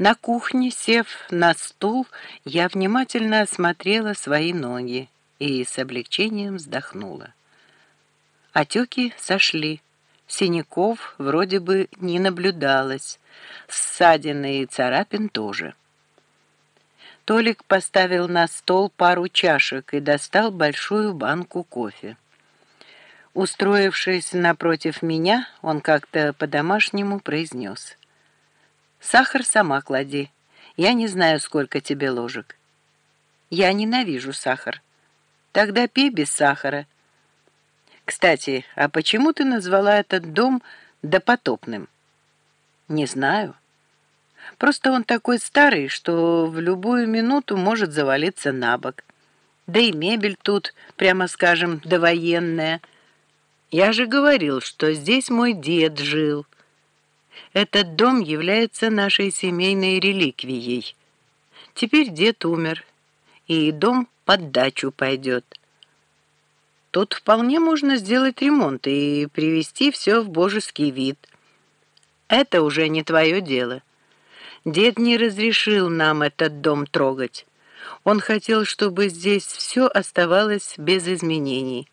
На кухне, сев на стул, я внимательно осмотрела свои ноги и с облегчением вздохнула. Отеки сошли, синяков вроде бы не наблюдалось, ссадины и царапин тоже. Толик поставил на стол пару чашек и достал большую банку кофе. Устроившись напротив меня, он как-то по-домашнему произнес — Сахар сама клади. Я не знаю, сколько тебе ложек. Я ненавижу сахар. Тогда пей без сахара. Кстати, а почему ты назвала этот дом допотопным? Не знаю. Просто он такой старый, что в любую минуту может завалиться на бок. Да и мебель тут, прямо скажем, довоенная. Я же говорил, что здесь мой дед жил. Этот дом является нашей семейной реликвией. Теперь дед умер, и дом под дачу пойдет. Тут вполне можно сделать ремонт и привести все в божеский вид. Это уже не твое дело. Дед не разрешил нам этот дом трогать. Он хотел, чтобы здесь все оставалось без изменений.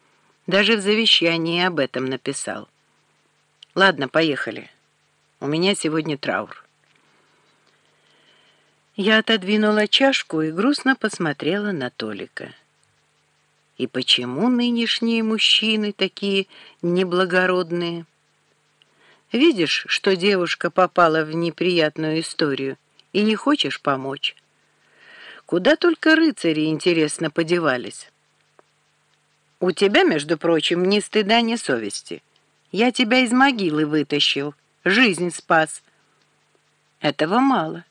Даже в завещании об этом написал. Ладно, поехали. У меня сегодня траур. Я отодвинула чашку и грустно посмотрела на Толика. И почему нынешние мужчины такие неблагородные? Видишь, что девушка попала в неприятную историю и не хочешь помочь? Куда только рыцари, интересно, подевались? У тебя, между прочим, ни стыда, ни совести. Я тебя из могилы вытащил жизнь спас. Этого мало.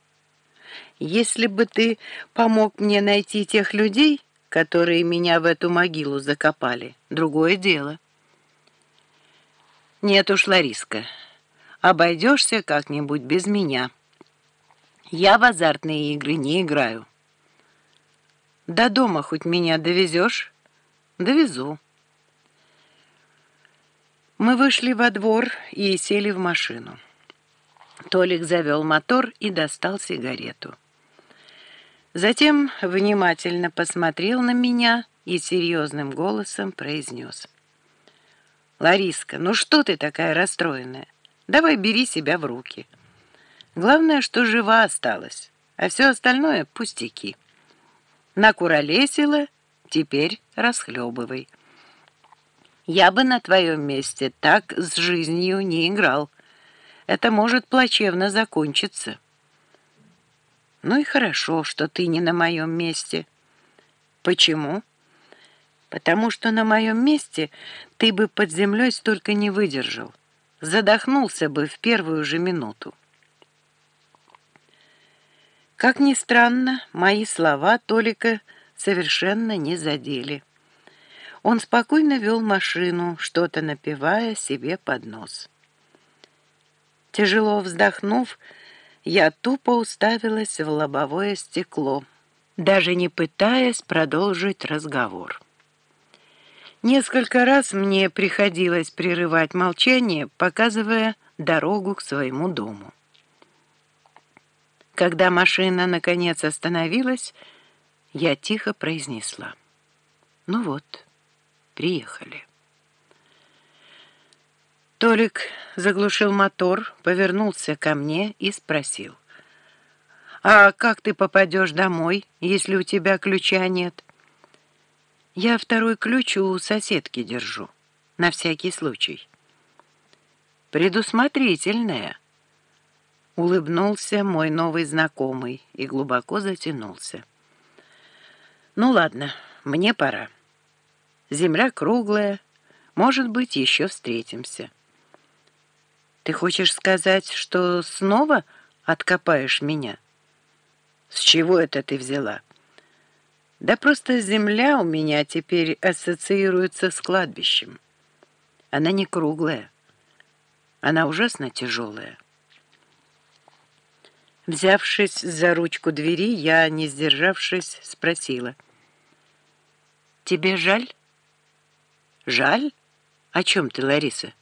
Если бы ты помог мне найти тех людей, которые меня в эту могилу закопали, другое дело. Нет уж, Лариска, обойдешься как-нибудь без меня. Я в азартные игры не играю. До дома хоть меня довезешь? Довезу. Мы вышли во двор и сели в машину. Толик завел мотор и достал сигарету. Затем внимательно посмотрел на меня и серьезным голосом произнес. «Лариска, ну что ты такая расстроенная? Давай бери себя в руки. Главное, что жива осталась, а все остальное — пустяки. Накуролесила, теперь расхлебывай». Я бы на твоем месте так с жизнью не играл. Это может плачевно закончиться. Ну и хорошо, что ты не на моем месте. Почему? Потому что на моем месте ты бы под землей столько не выдержал. Задохнулся бы в первую же минуту. Как ни странно, мои слова Толика совершенно не задели. Он спокойно вел машину, что-то напивая себе под нос. Тяжело вздохнув, я тупо уставилась в лобовое стекло, даже не пытаясь продолжить разговор. Несколько раз мне приходилось прерывать молчание, показывая дорогу к своему дому. Когда машина наконец остановилась, я тихо произнесла. «Ну вот». Приехали. Толик заглушил мотор, повернулся ко мне и спросил. «А как ты попадешь домой, если у тебя ключа нет?» «Я второй ключ у соседки держу, на всякий случай». «Предусмотрительная», — улыбнулся мой новый знакомый и глубоко затянулся. «Ну ладно, мне пора». Земля круглая. Может быть, еще встретимся. Ты хочешь сказать, что снова откопаешь меня? С чего это ты взяла? Да просто земля у меня теперь ассоциируется с кладбищем. Она не круглая. Она ужасно тяжелая. Взявшись за ручку двери, я, не сдержавшись, спросила. «Тебе жаль?» «Жаль? О чем ты, Лариса?»